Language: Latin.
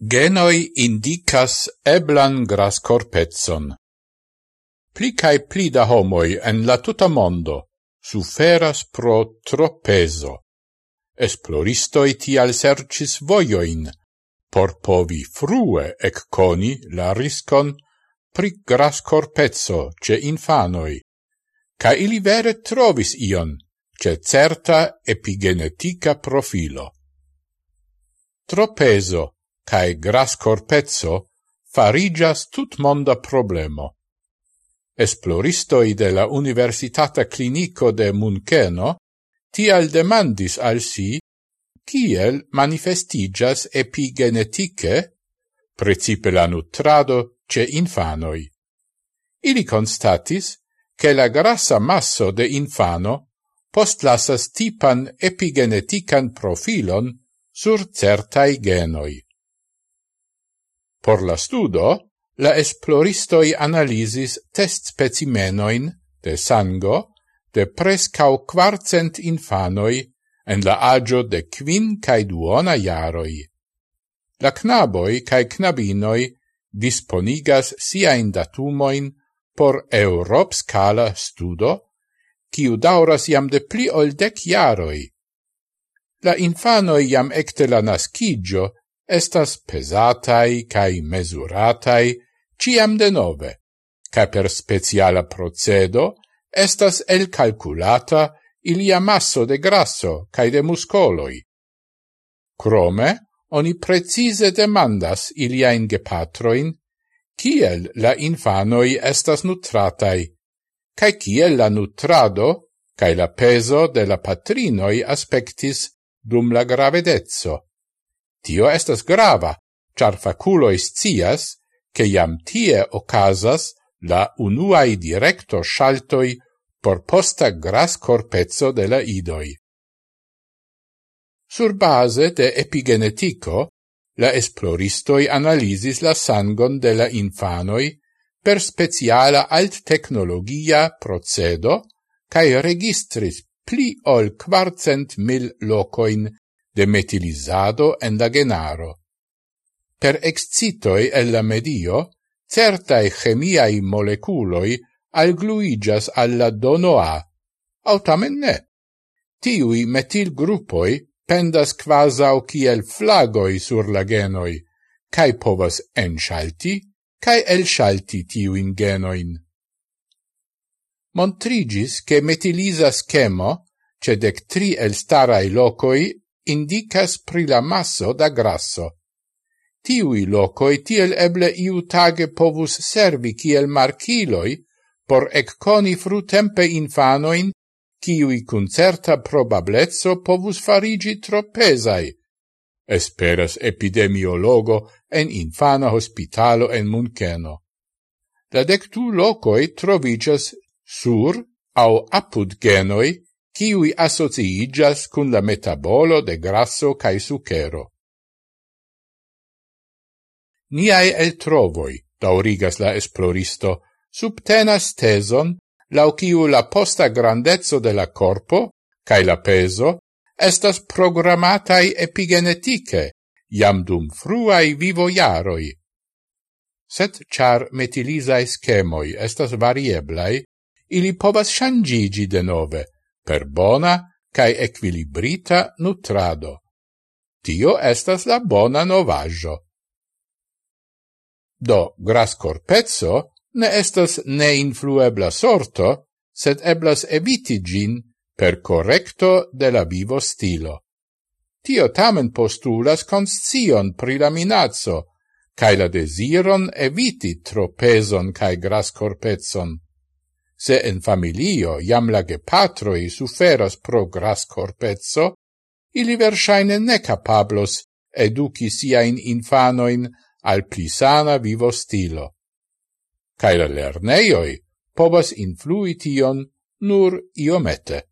Genoi indicas eblan grascorpezon. Pli cae pli da homoi en la tuta mondo suferas pro tropeso. Esploristoi tial sercis voioin por povi frue ecconi la riscon pri grascorpezzo ce infanoi, ca ili vere trovis ion ce certa epigenetica profilo. Tropeso cae grascorpezzo farigias tut monda problemo. Esploristoi de la Universitata Clinico de Muncheno tial demandis al si kiel manifestigas epigenetike, precipe la nutrado, ce infanoi. Ili constatis che la grassa masso de infano postlasas tipan epigenetican profilon sur certai genoi. Por la studo, la esploristoi analisis test specimenoin de sango de prescau quarcent infanoi en la agio de quin cae duona iaroi. La knaboi cae knabinoi disponigas siain datumoin por Europ scala studo, ciu dauras iam de pli ol dec iaroi. La infanoi iam ecte la nascigio estas pesatai cae mesuratai ciam denove, ca per speciala procedo estas el calculata ilia masso de grasso cae de muscoloi. Crome, oni precise demandas ilia gepatroin, kiel la infanoi estas nutratai, cae kiel la nutrado cae la peso de la patrinoi aspectis dum la gravedezzo. Tio estas grava, char faculois cias, che iam tie ocasas la unuai directo shaltoi por posta gras corpezzo de la idoi. Sur base de epigenetico, la esploristoi analisis la sangon de la infanoi per speciala alt technologia procedo cae registris pli ol quartcent mil locoin de metilizado en la genaro. Per excitoi el la medio, certae chemiai moleculoi algluigas alla dono A, autamen ne. Tiui metil gruppoi pendas quasau kiel flagoi sur la genoi, cae povas ensalti, cae elsalti tiuin genoin. Montrigis che metilisa schemo, cedec tri el elstarai locoi indicas pri la masso da grasso. Tiui locoi tiel eble iu tage povus servi kiel marciloi por ecconi frutempe infanoin kiui cun certa probablezzo povus farigi tropesai, esperas epidemiologo en infana hospitalo en Munkeno. La dectu locoi trovigas sur au apud genoi kiui associigas cun la metabolo de grasso cae sucero. Niai el trovoi, daurigas la esploristo, subtenas teson lau kiu la posta grandezzo de la corpo, cae la peso, estas programatai epigenetike, jam dum fruai vivoiaroi. Set char metilisae schemoi estas varieblai, ili povas shangigi de nove, per bona cae equilibrita nutrado. Tio estas la bona novaggio. Do, gras corpezzo ne estas ne influebla sorto, sed eblas eviti gin per correcto de la vivo stilo. Tio tamen postulas conscion pri la minazzo, cae la desiron eviti tropeson cae gras corpezzon. Se en familio jam la gepatroi suferas pro gras corpezzo, ili versaine ne capablos educi siain infanoin al plisana vivo stilo. Cae la lerneioi povas influi tion nur iomete.